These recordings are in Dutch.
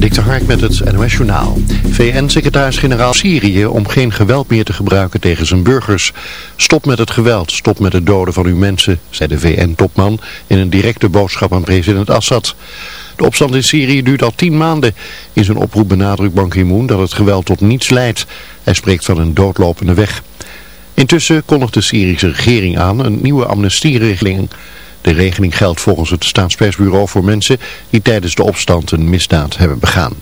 Dik Hark met het NOS. VN-secretaris-generaal Syrië om geen geweld meer te gebruiken tegen zijn burgers. Stop met het geweld, stop met het doden van uw mensen, zei de VN-topman in een directe boodschap aan president Assad. De opstand in Syrië duurt al tien maanden. In zijn oproep benadrukt Ban Ki-moon dat het geweld tot niets leidt. Hij spreekt van een doodlopende weg. Intussen kondigt de Syrische regering aan een nieuwe amnestieregeling... De regeling geldt volgens het staatspersbureau voor mensen die tijdens de opstand een misdaad hebben begaan.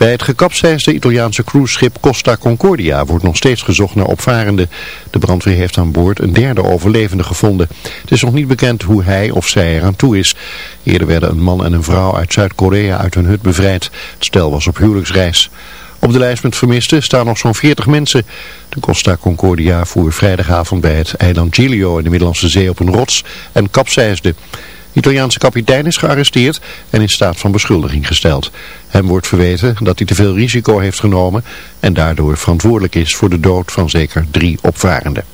Bij het gekapseisde Italiaanse cruiseschip Costa Concordia wordt nog steeds gezocht naar opvarenden. De brandweer heeft aan boord een derde overlevende gevonden. Het is nog niet bekend hoe hij of zij eraan toe is. Eerder werden een man en een vrouw uit Zuid-Korea uit hun hut bevrijd. Het stel was op huwelijksreis. Op de lijst met vermisten staan nog zo'n 40 mensen. De Costa Concordia voer vrijdagavond bij het eiland Giglio in de Middellandse Zee op een rots en kapseisde. De Italiaanse kapitein is gearresteerd en in staat van beschuldiging gesteld. Hem wordt verweten dat hij te veel risico heeft genomen en daardoor verantwoordelijk is voor de dood van zeker drie opvarenden.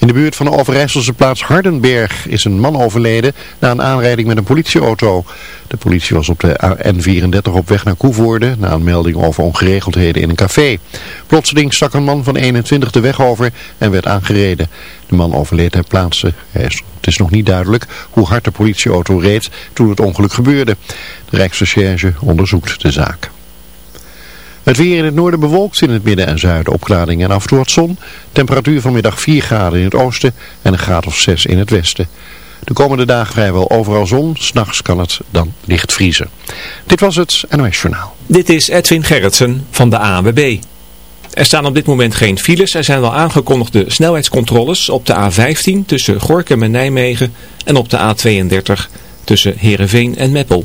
In de buurt van de Overijsselse plaats Hardenberg is een man overleden na een aanrijding met een politieauto. De politie was op de N34 op weg naar Koevoorde na een melding over ongeregeldheden in een café. Plotseling stak een man van 21 de weg over en werd aangereden. De man overleed ter plaatse. Het is nog niet duidelijk hoe hard de politieauto reed toen het ongeluk gebeurde. De Rijksrecherche onderzoekt de zaak. Het weer in het noorden bewolkt, in het midden en zuiden opklaring en af en toe zon. Temperatuur vanmiddag 4 graden in het oosten en een graad of 6 in het westen. De komende dagen vrijwel overal zon, s'nachts kan het dan licht vriezen. Dit was het NOS Journaal. Dit is Edwin Gerritsen van de ANWB. Er staan op dit moment geen files. Er zijn wel aangekondigde snelheidscontroles op de A15 tussen Gorkum en Nijmegen en op de A32 tussen Heerenveen en Meppel.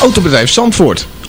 Autobedrijf Zandvoort,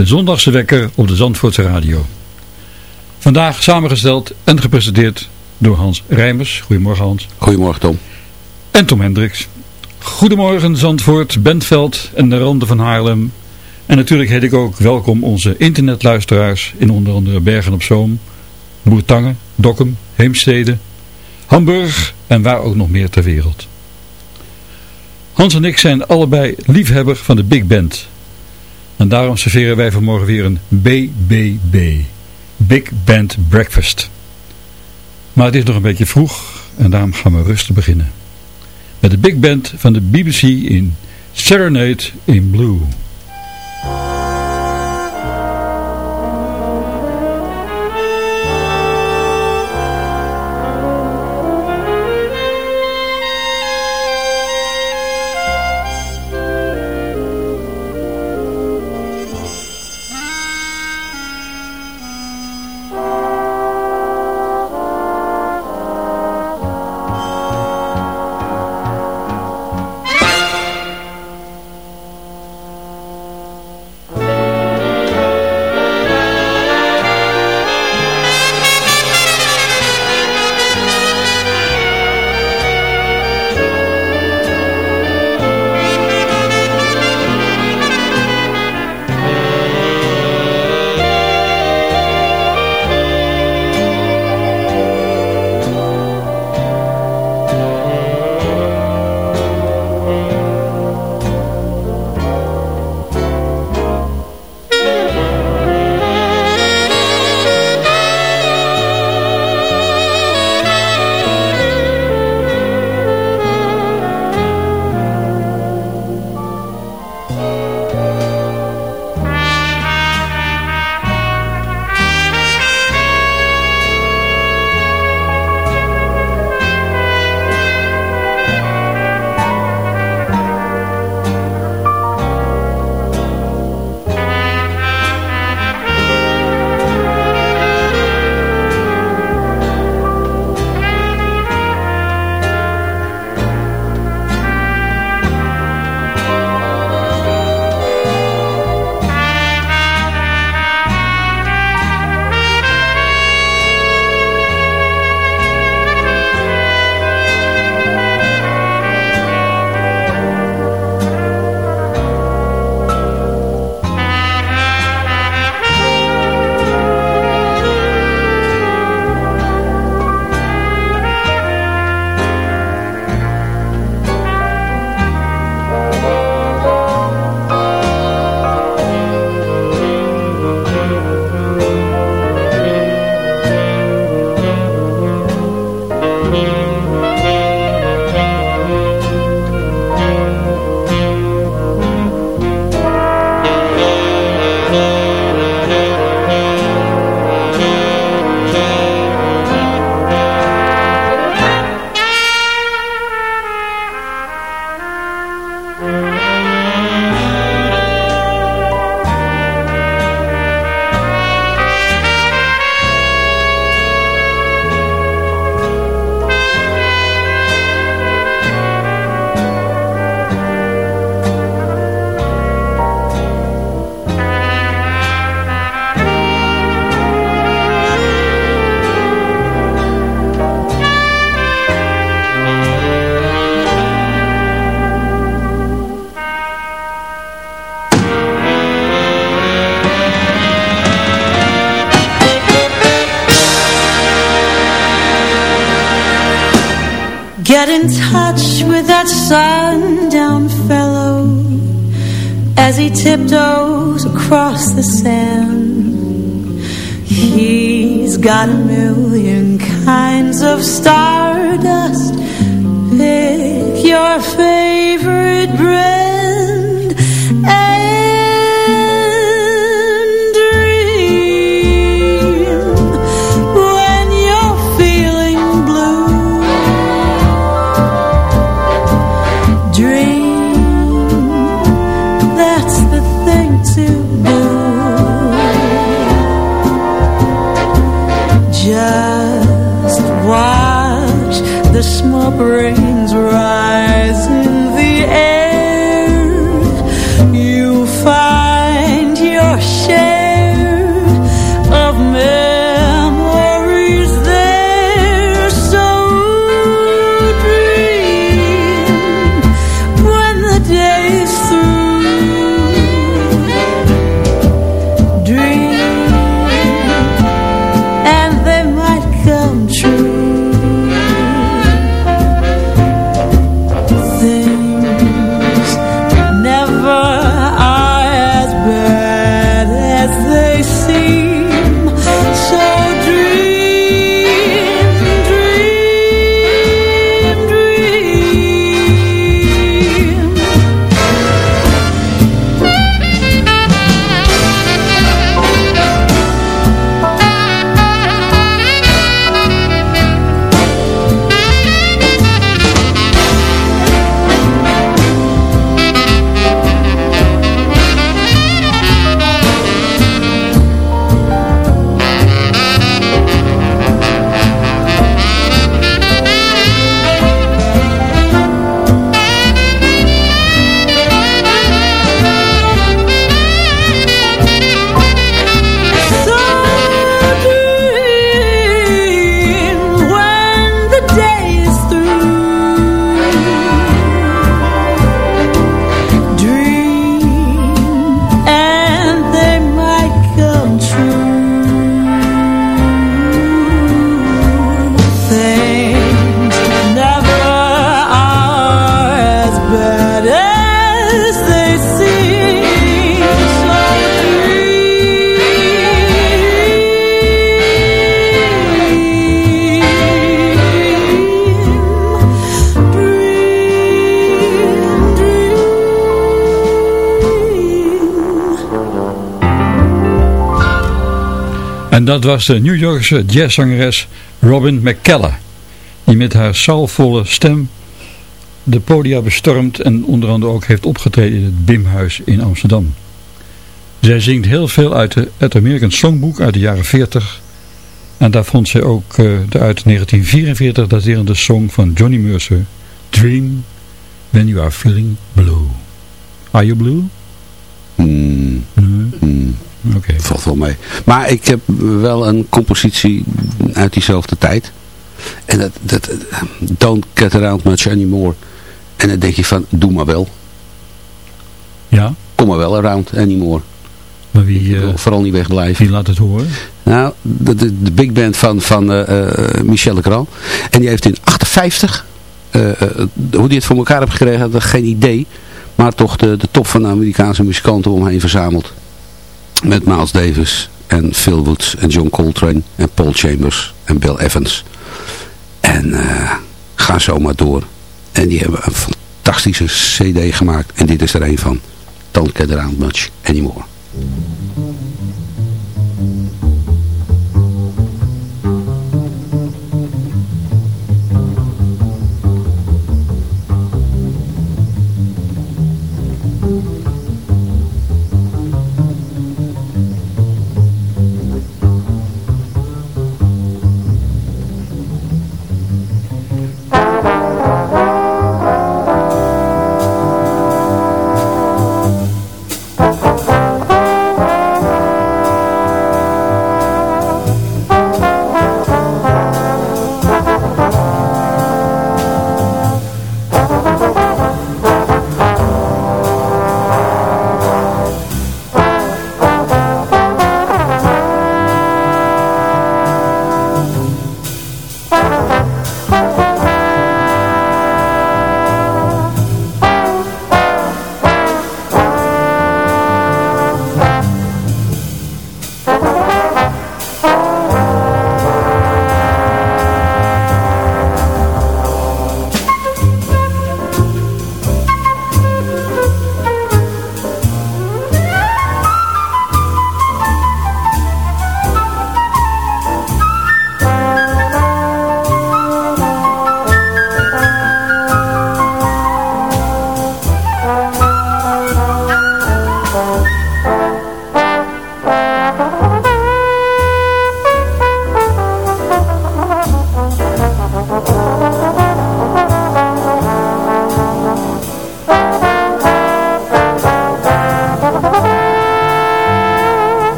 De zondagse wekker op de Zandvoortse Radio. Vandaag samengesteld en gepresenteerd door Hans Rijmers. Goedemorgen Hans. Goedemorgen Tom. En Tom Hendricks. Goedemorgen Zandvoort, Bentveld en de randen van Haarlem. En natuurlijk heet ik ook welkom onze internetluisteraars in onder andere Bergen op Zoom, Boertangen, Dokkum, Heemstede, Hamburg en waar ook nog meer ter wereld. Hans en ik zijn allebei liefhebber van de Big Band. En daarom serveren wij vanmorgen weer een BBB. Big Band Breakfast. Maar het is nog een beetje vroeg en daarom gaan we rustig beginnen. Met de Big Band van de BBC in Serenade in Blue. favorite bread. En dat was de New Yorkse jazzzangeres Robin McKellar, die met haar soulvolle stem de podia bestormt en onder andere ook heeft opgetreden in het Bimhuis in Amsterdam. Zij zingt heel veel uit het American Songbook uit de jaren 40 en daar vond zij ook uh, de uit 1944 daterende song van Johnny Mercer, Dream When You Are Feeling Blue. Are You Blue? Valt wel mee. Maar ik heb wel een compositie uit diezelfde tijd. En dat, dat Don't Get Around Much Anymore. En dan denk je van, doe maar wel. Ja, Kom maar wel around anymore. maar wie, eh, Vooral niet wegblijven. wie laat het horen? Nou, de, de, de big band van, van eh, Michel Legrand. En die heeft in 58, eh, eh, hoe die het voor elkaar heeft gekregen, had ik geen idee. Maar toch de, de top van de Amerikaanse muzikanten omheen verzameld. Met Miles Davis en Phil Woods en John Coltrane en Paul Chambers en Bill Evans. En eh ga zo maar door. En die hebben een fantastische cd gemaakt. En dit is er een van. Don't Get Around Much Anymore.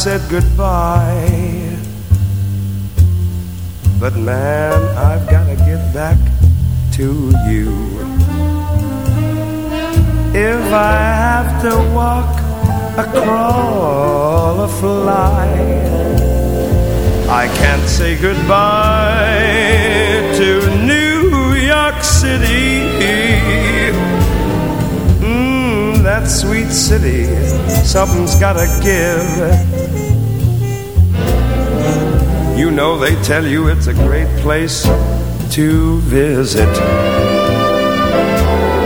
Said goodbye. But man, I've gotta get back to you. If I have to walk, a crawl, a fly, I can't say goodbye to New York City. Mmm, that sweet city, something's gotta give. You know they tell you it's a great place to visit.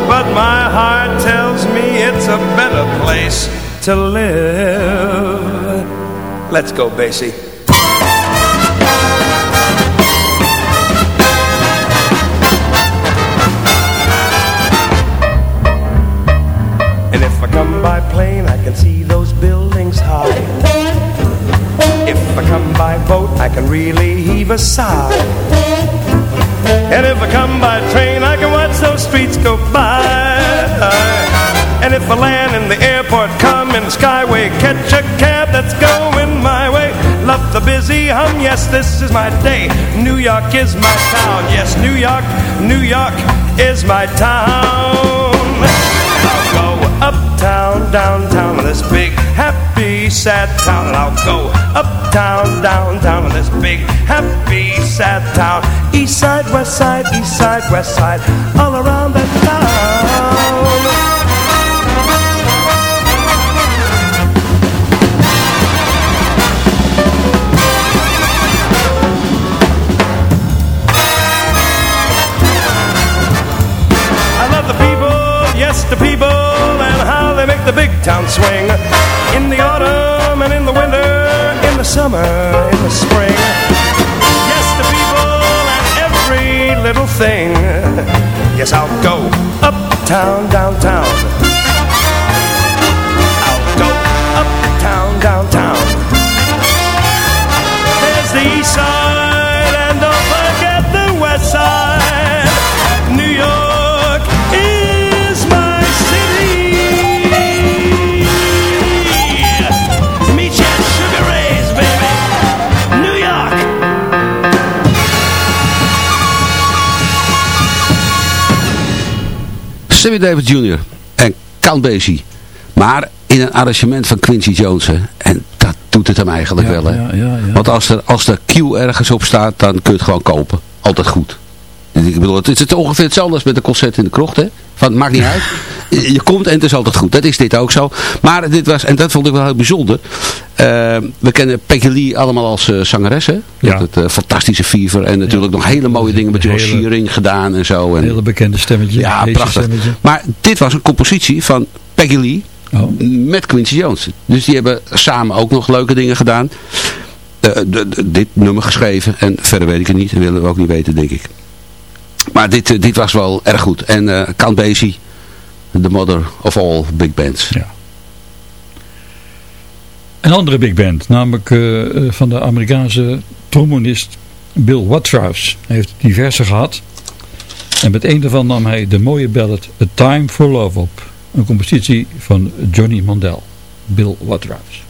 But my heart tells me it's a better place to live. Let's go, Basie. Can really heave a sigh. And if I come by train, I can watch those streets go by. And if I land in the airport, come in the skyway, catch a cab that's going my way. Love the busy hum, yes, this is my day. New York is my town, yes, New York, New York is my town. I'll go uptown, downtown this big, happy, sad town. I'll go uptown, downtown in this big, happy, sad town. East side, west side, east side, west side, all around that town. They make the big town swing. In the autumn and in the winter, in the summer, in the spring. Yes, the people and every little thing. Yes, I'll go uptown, downtown. I'll go uptown, downtown. There's the east side, Sammy Davis Jr. en Count Basie. Maar in een arrangement van Quincy Jones. hè. En dat doet het hem eigenlijk wel. Hè? ja, ja, ja. Want als er, als de Q ergens op staat, dan kun je het gewoon kopen. Altijd goed. Ik bedoel, het is het ongeveer hetzelfde als met een concert in de krocht. Hè? Van, het maakt niet uit. Je komt en het is altijd goed. Dat is dit ook zo. Maar dit was, en dat vond ik wel heel bijzonder. Eh, we kennen Peggy Lee allemaal als eh, zangeres. Hè? Ja. het eh, fantastische fever. En natuurlijk nog hele mooie dingen met Hele- Shearing gedaan en zo. En, hele bekende stemmetje. ja, prachtig. stemmetje. Maar dit was een compositie van Peggy Lee Oh. met Quincy Jones. Dus die hebben samen ook nog leuke dingen gedaan. Eh, dit nummer geschreven. En verder weet ik het niet. En willen we ook niet weten, denk ik. Maar dit, eh, dit was wel erg goed. En eh Count Basie, the mother of all big bands. Ja. Een andere big band, namelijk eh, eh, van de Amerikaanse trombonist Bill Watrous. Hij heeft diverse gehad. En met een daarvan nam hij de mooie ballad A Time for Love op. Een compositie van Johnny Mandel. Bill Watrous.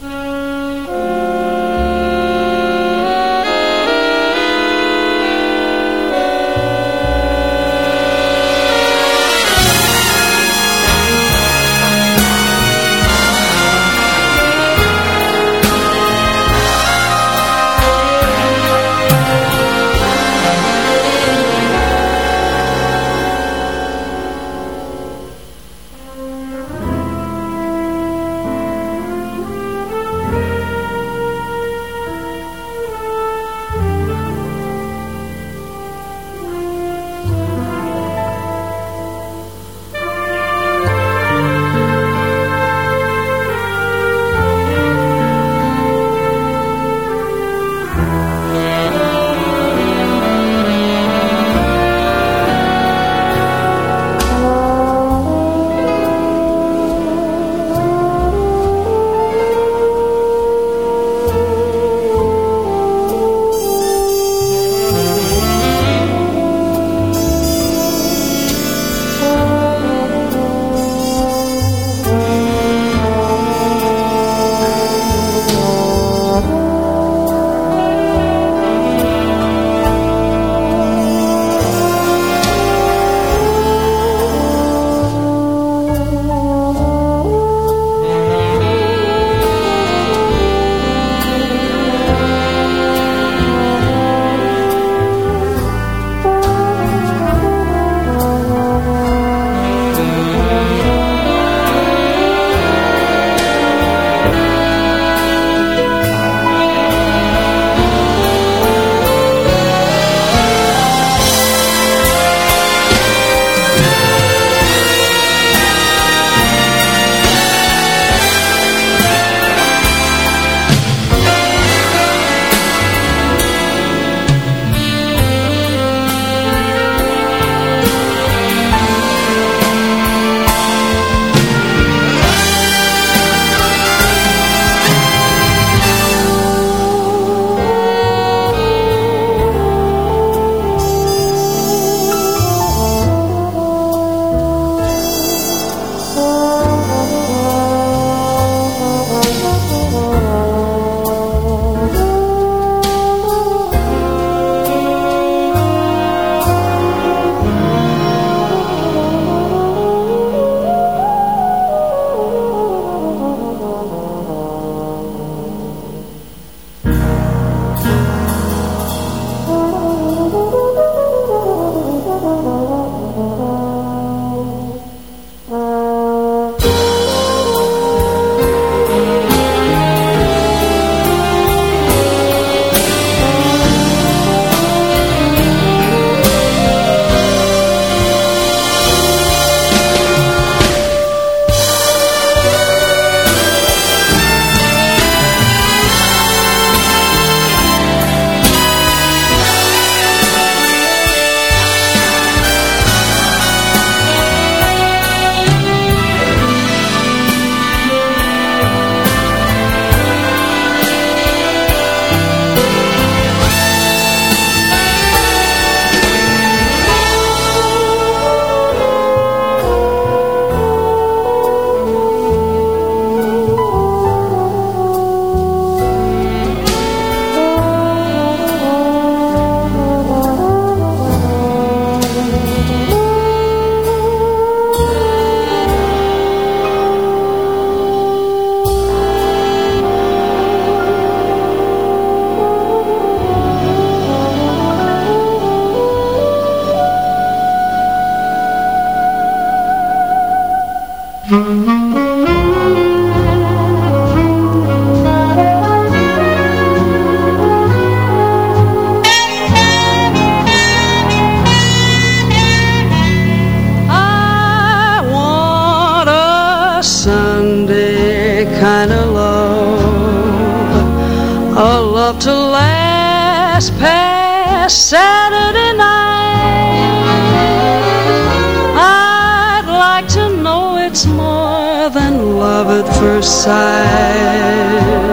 Sight.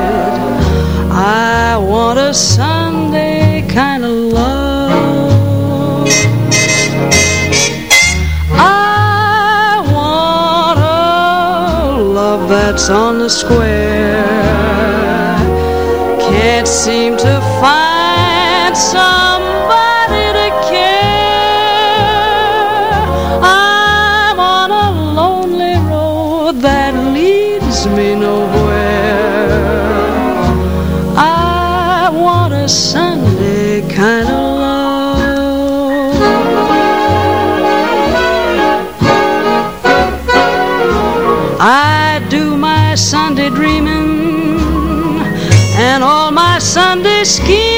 I want a Sunday kind of love. I want a love that's on the square. Can't seem to find Sunday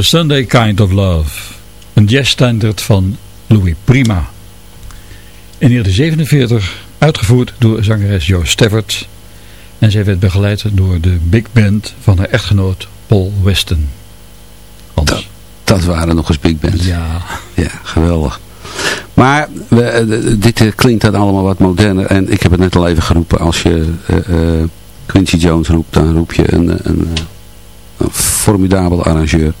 A Sunday Kind of Love. Een jazzstandard van Louis Prima. In 1947 uitgevoerd door zangeres Jo Stafford. En zij werd begeleid door de big band van haar echtgenoot Paul Weston. Dat, dat waren nog eens big bands. Ja. Ja, geweldig. Maar we, eh, dit eh, klinkt dan allemaal wat moderner. En ik heb het net al even geroepen. Als je eh, Quincy Jones roept, dan roep je een, een, een, een formidabel arrangeur.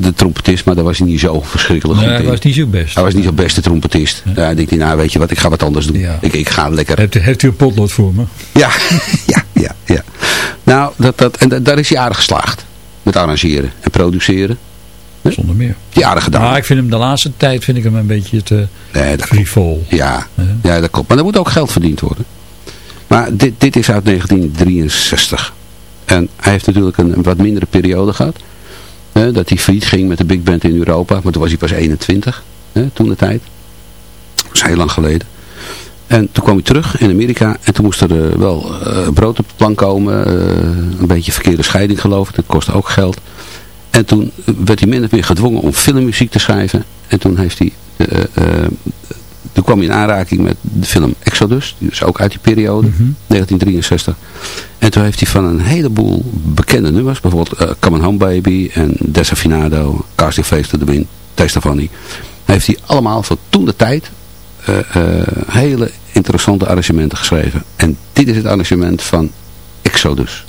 De trompetist, maar dat was hij niet zo verschrikkelijk Nee, goed hij was niet zo best. Hij was niet zo'n beste trompetist. Ja, ik denk, hij, nou weet je wat, ik ga wat anders doen. Ik, ik ga lekker... Heeft, heeft u een potlood voor me? Ja, ja, ja, ja. Nou, dat, dat, en da- daar is hij aardig geslaagd. Met arrangeren en produceren. Zonder meer. Die aardig gedaan. Maar ik vind hem de laatste tijd vind ik hem een beetje te Nee, dat frivol. Ja, ja, dat klopt. Maar er moet ook geld verdiend worden. Maar dit, dit is uit 1963. En hij heeft natuurlijk een, een wat mindere periode gehad. Hè, dat hij failliet ging met de big band in Europa. Maar toen was hij pas 21. Hè, toen de tijd. Dat is heel lang geleden. En toen kwam hij terug in Amerika. En toen moest er eh, wel eh, brood op de plank komen. eh, een beetje verkeerde scheiding geloof ik. Dat kostte ook geld. En toen werd hij min of meer gedwongen om filmmuziek te schrijven. En toen heeft hij... toen kwam hij in aanraking met de film Exodus. Die is ook uit die periode. 1963. En toen heeft hij van een heleboel bekende nummers. Bijvoorbeeld eh, Come on Home Baby en Desafinado. Casting Face to the Wind. Testafani. Heeft hij allemaal van toen de tijd eh, eh, hele interessante arrangementen geschreven. En dit is het arrangement van Exodus.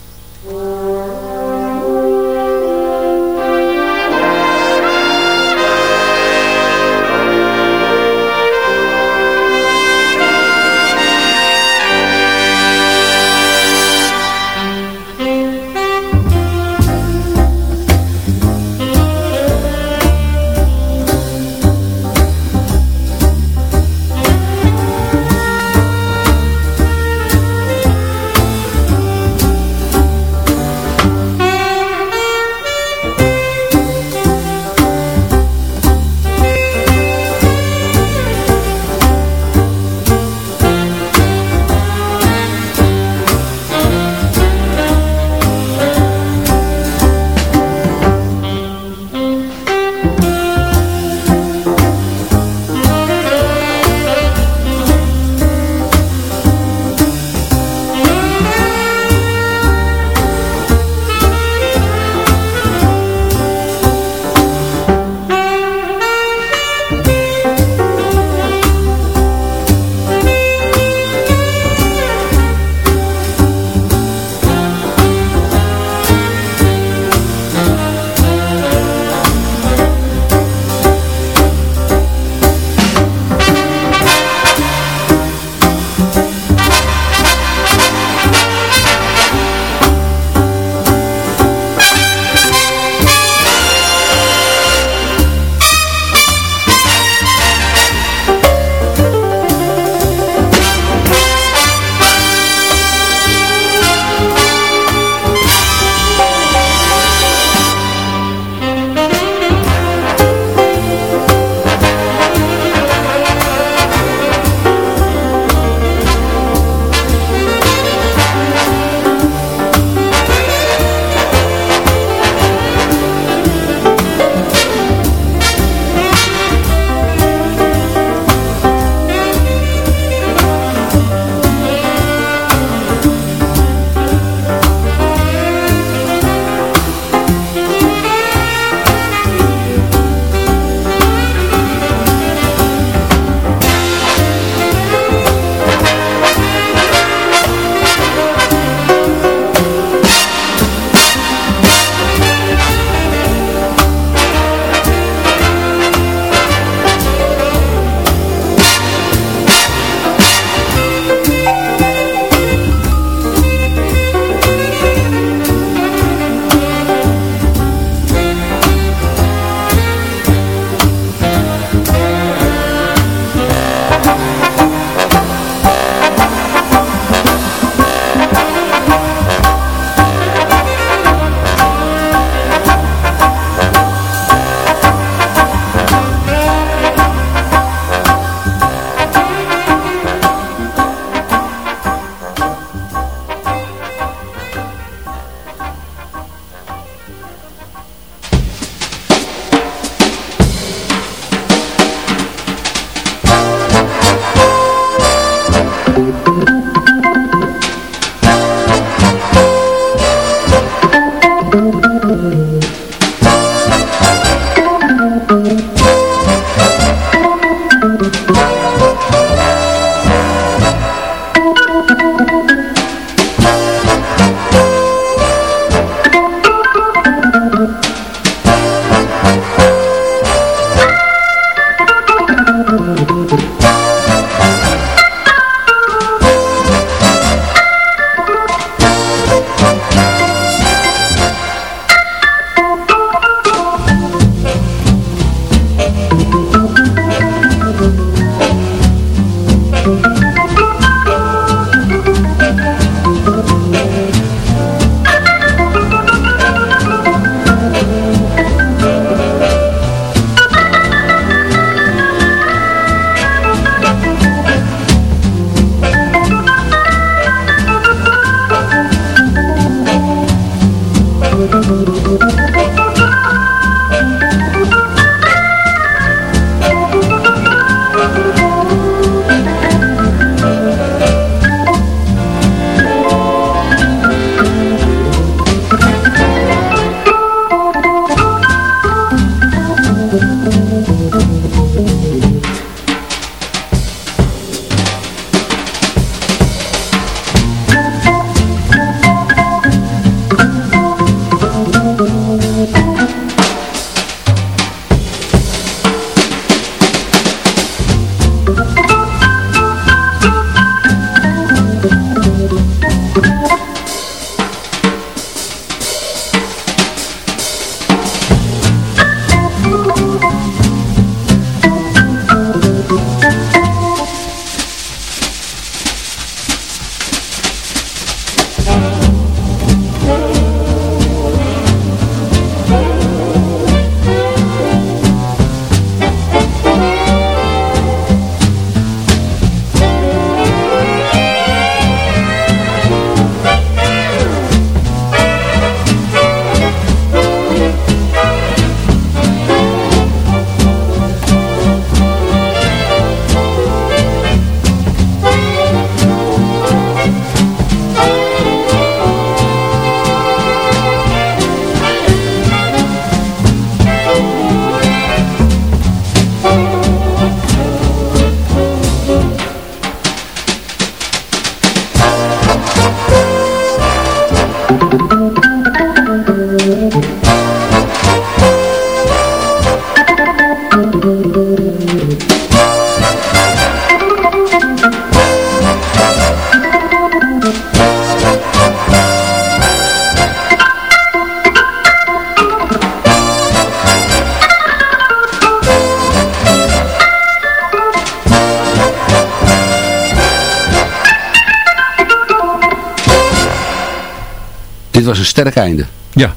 Sterk einde. Ja.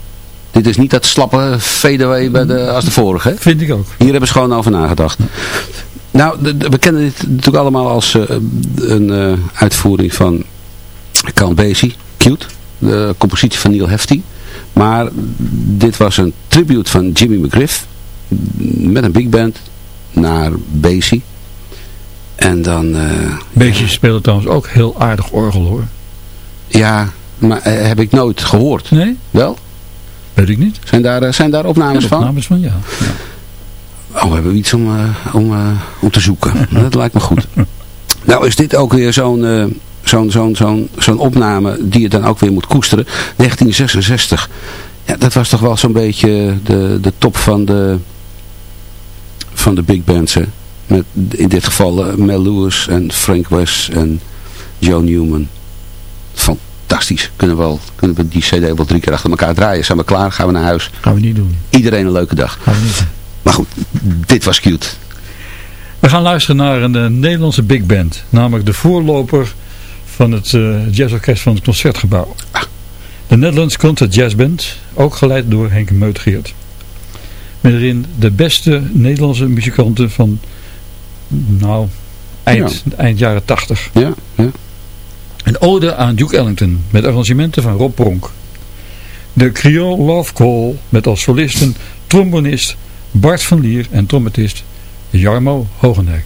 Dit is niet dat slappe fadeaway bij de, als de vorige. Hè? Vind ik ook. Hier hebben ze gewoon over nagedacht. Nou, we kennen dit natuurlijk allemaal als eh, een eh, uitvoering van Count Basie, Cute. De compositie van Neil Hefti. Maar dit was een tribute van Jimmy McGriff. Met een big band naar Basie. En dan... eh, Beestjes spelen trouwens ook heel aardig orgel hoor. ja, maar eh, heb ik nooit gehoord. Nee? Wel? Weet ik niet. Zijn daar, eh, zijn daar opnames Ja, van? opnames van, ja. Oh, we hebben iets om, eh, om, om te zoeken. dat lijkt me goed. Nou is dit ook weer zo'n zo'n zo'n zo'n zo'n opname die je dan ook weer moet koesteren. 1966. Ja, dat was toch wel zo'n beetje de, de top van de, van de big bands. Hè? Met in dit geval Mel Lewis en Frank West en Joe Newman. Fantastisch. Kunnen we, wel, kunnen we die cd wel drie keer achter elkaar draaien. Zijn we klaar? Gaan we naar huis. Gaan we niet doen. Iedereen een leuke dag. Gaan we niet doen. Maar goed, dit was cute. We gaan luisteren naar een eh, Nederlandse big band. Namelijk de voorloper van het eh, jazzorkest van het Concertgebouw. De Netherlands Concert Jazz Band. Ook geleid door Henk Meutgeert. Met erin de beste Nederlandse muzikanten van nou, eind, eind jaren 80. Ja, ja. Een ode aan Duke Ellington met arrangementen van Rob Pronk. De Creole Love Call met als solisten trombonist Bart van Lier en trompetist Jarmo Hogendijk.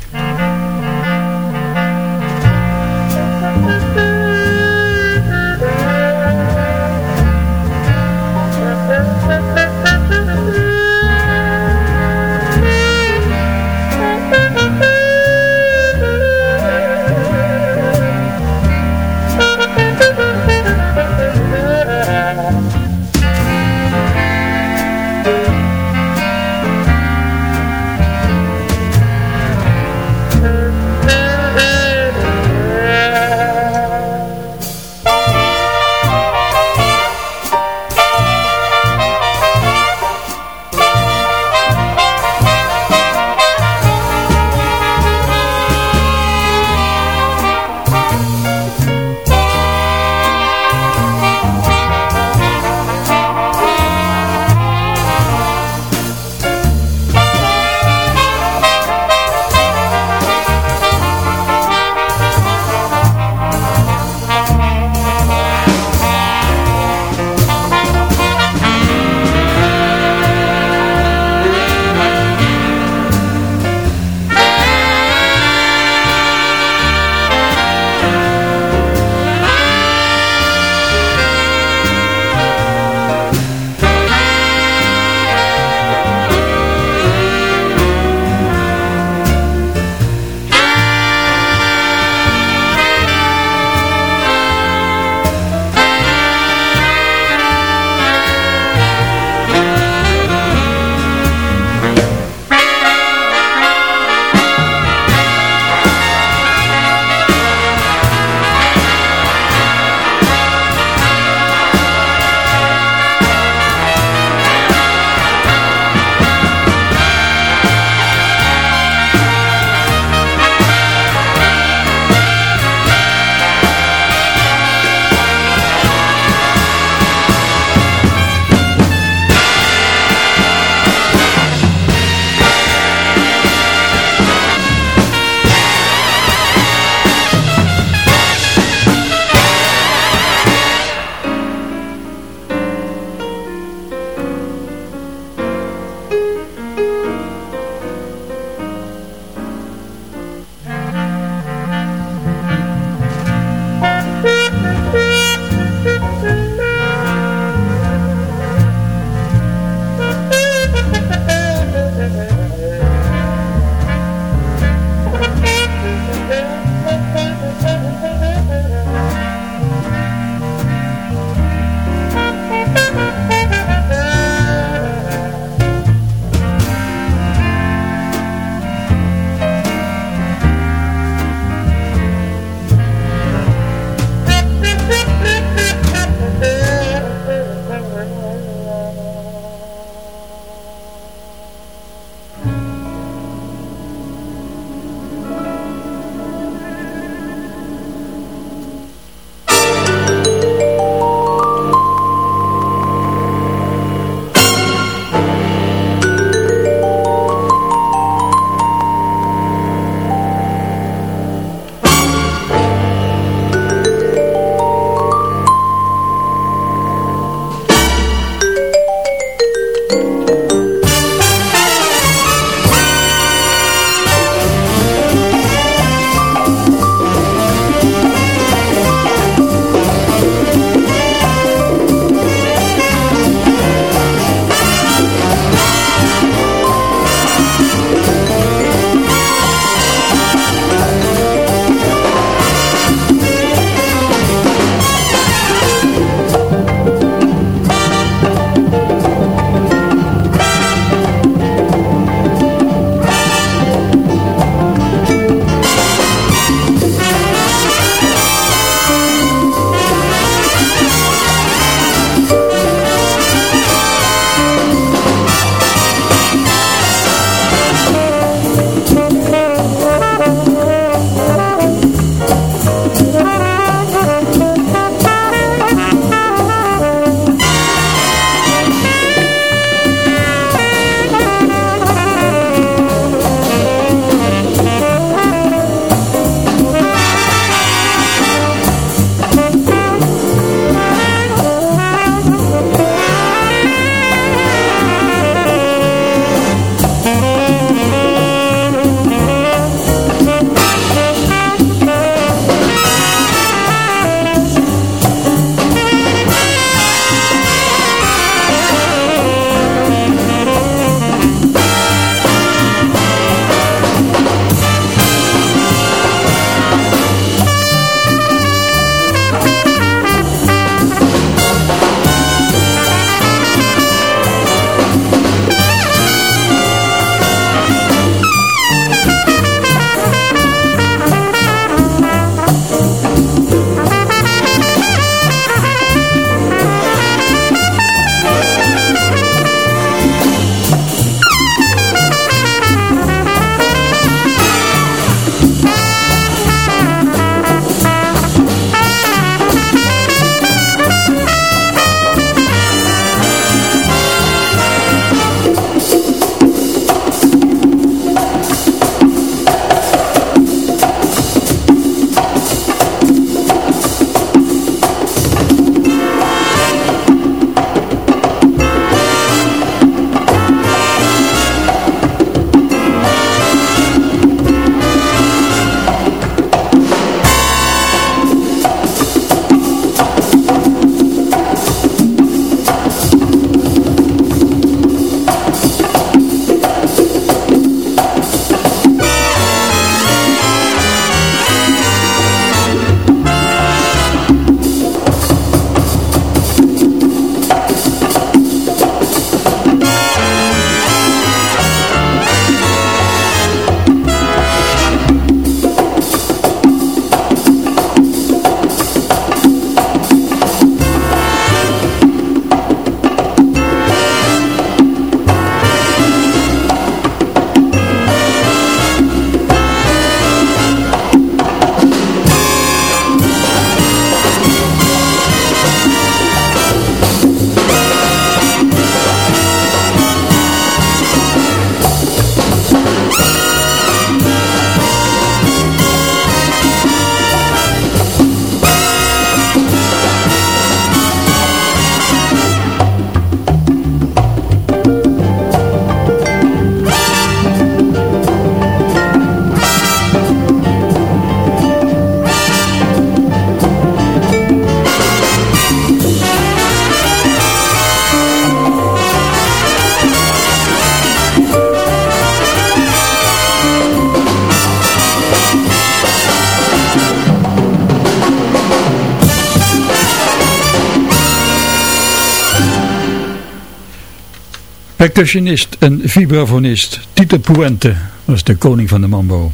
Percussionist en vibrafonist Tito Puente was de koning van de mambo.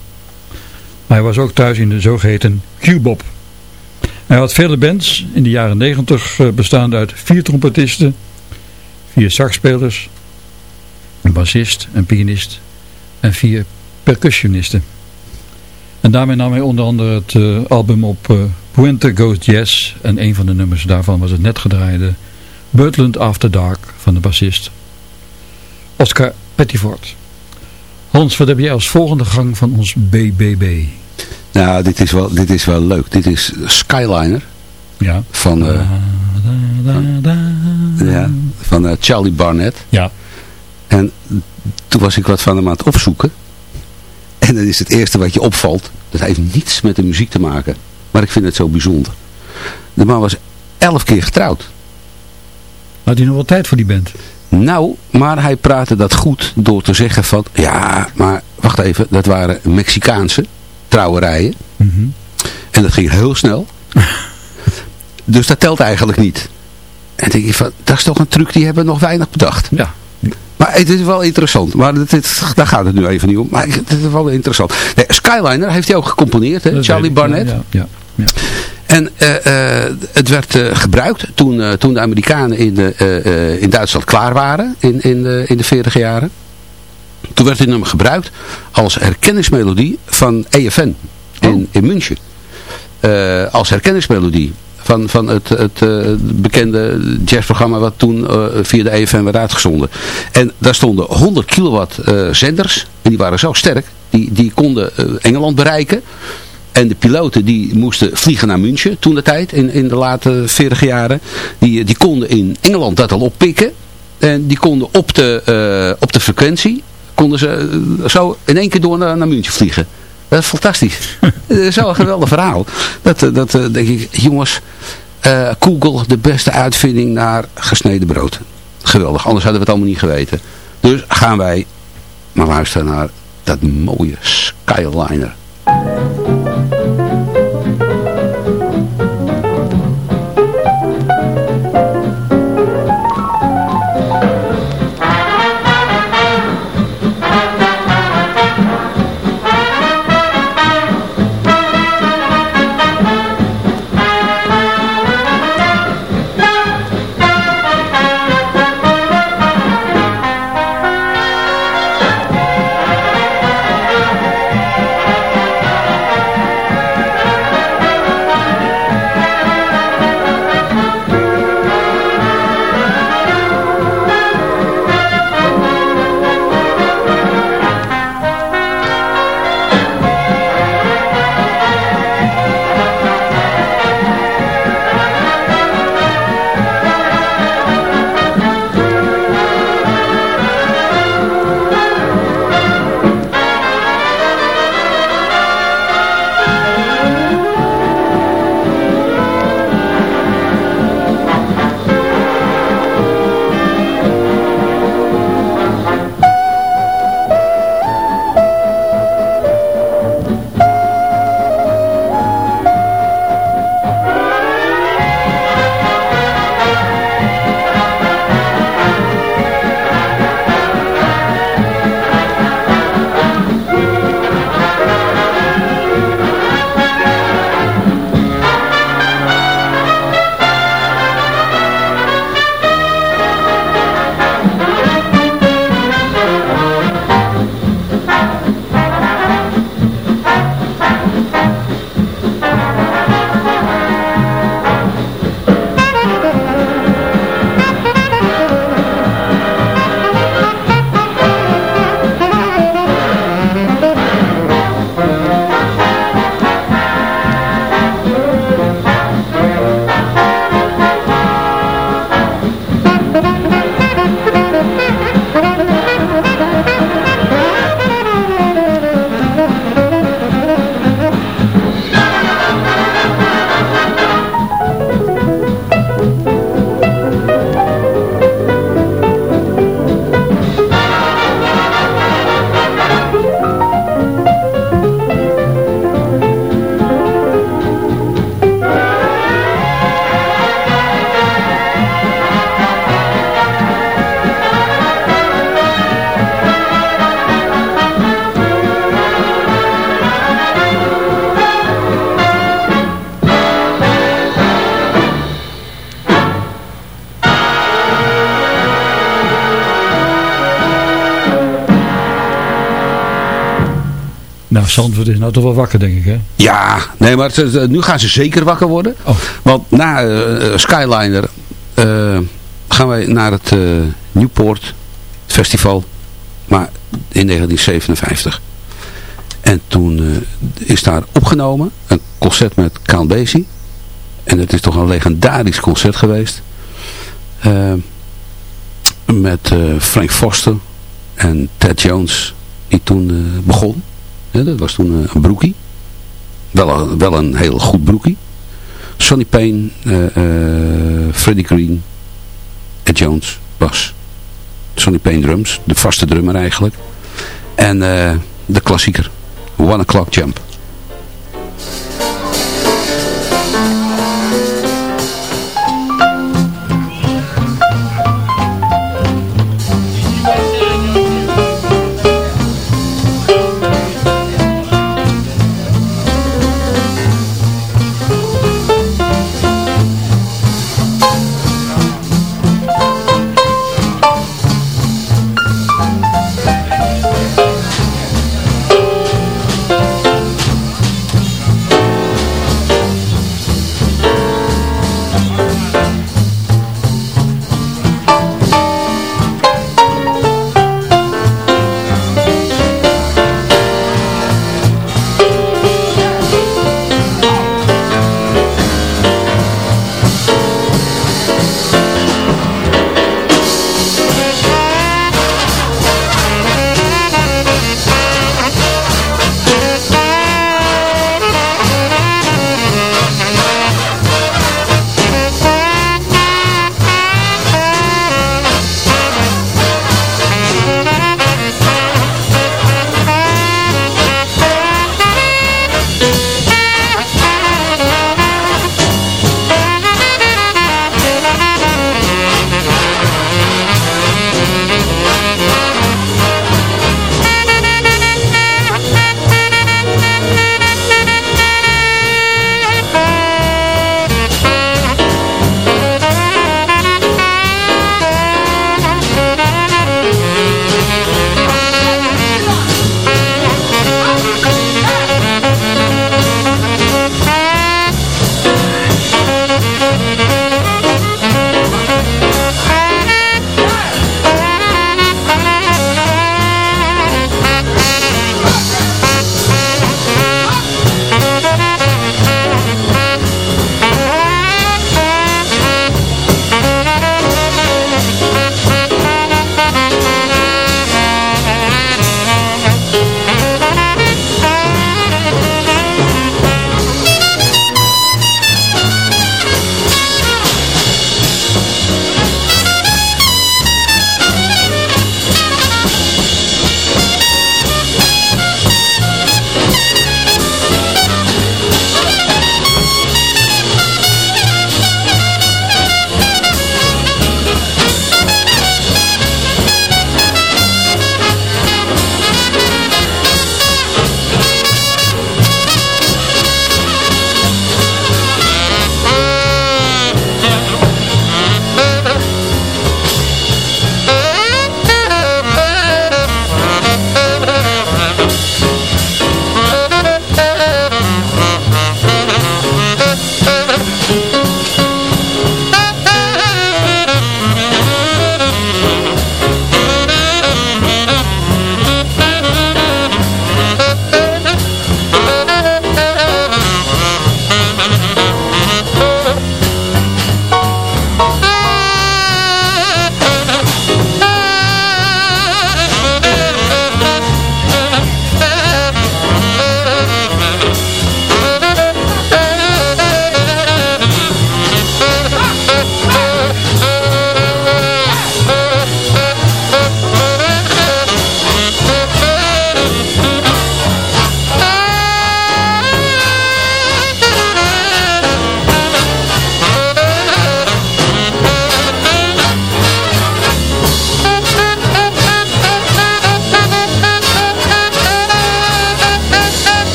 Hij was ook thuis in de zogeheten Q-bop. Hij had vele bands in de jaren 90 eh, bestaande uit vier trompetisten, vier saxspelers, een bassist, een pianist en vier percussionisten. En daarmee nam hij onder andere het uh, album op uh, Puente Goes Jazz en een van de nummers daarvan was het net gedraaide Birdland After Dark van de bassist Oscar Pettiford. Hans, wat heb jij als volgende gang van ons BBB? Nou, dit is wel, dit is wel leuk. Dit is Skyliner. Ja. Van, uh, ja, van uh, Charlie Barnett. Ja. En toen was ik wat van hem aan het opzoeken. En dan is het eerste wat je opvalt. Dat heeft niets met de muziek te maken. Maar ik vind het zo bijzonder. De man was elf keer getrouwd. Had hij nog wel tijd voor die band? Nou, maar hij praatte dat goed door te zeggen van... Ja, maar wacht even. Dat waren Mexicaanse trouwerijen. Mm -hmm. En dat ging heel snel. dus dat telt eigenlijk niet. En denk je van, dat is toch een truc die hebben nog weinig bedacht. Ja. Maar het is wel interessant. Maar dit, dit, daar gaat het nu even niet om. Maar het is wel interessant. Nee, Skyliner heeft hij ook gecomponeerd, hè? Charlie Barnett. Ja, ja, ja. En uh, uh, het werd uh, gebruikt toen, toen de Amerikanen in, in Duitsland klaar waren in, in, de, in de 40 jaren. Toen werd dit nummer gebruikt als herkenningsmelodie van EFN in, oh. in München. als herkenningsmelodie van, van het, het uh, bekende jazzprogramma wat toen uh, via de EFM werd uitgezonden. En daar stonden 100 kilowatt uh, zenders en die waren zo sterk, die, die konden Engeland bereiken. En de piloten die moesten vliegen naar München toen de tijd, in, in de late 40 jaren. Die, die konden in Engeland dat al oppikken. En die konden op de, op de frequentie, konden ze zo in één keer door naar, naar München vliegen. Dat is fantastisch. dat is zo'n geweldig verhaal. Dat, dat denk ik, jongens, uh, Google de beste uitvinding naar gesneden brood. Geweldig, anders hadden we het allemaal niet geweten. Dus gaan wij maar luisteren naar dat mooie Skyliner. Zandvoort is nou toch wel wakker, denk ik, hè? Ja, nee, maar het- nu gaan ze zeker wakker worden. Oh. Want na eh, Skyliner eh, gaan wij naar het eh, Newport Festival. Maar in 1957. En toen eh, is daar opgenomen een concert met Count Basie. En het is toch een legendarisch concert geweest. Eh, met eh, Frank Foster en Ted Jones die toen eh, begon. Dat was toen eh, een broekie. Wel een, wel een heel goed broekie. Sonny Payne, eh, eh, Freddie Green, Ed Jones, bas. Sonny Payne drums, de vaste drummer eigenlijk. En de klassieker, One O'Clock Jump.